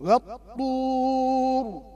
والطور.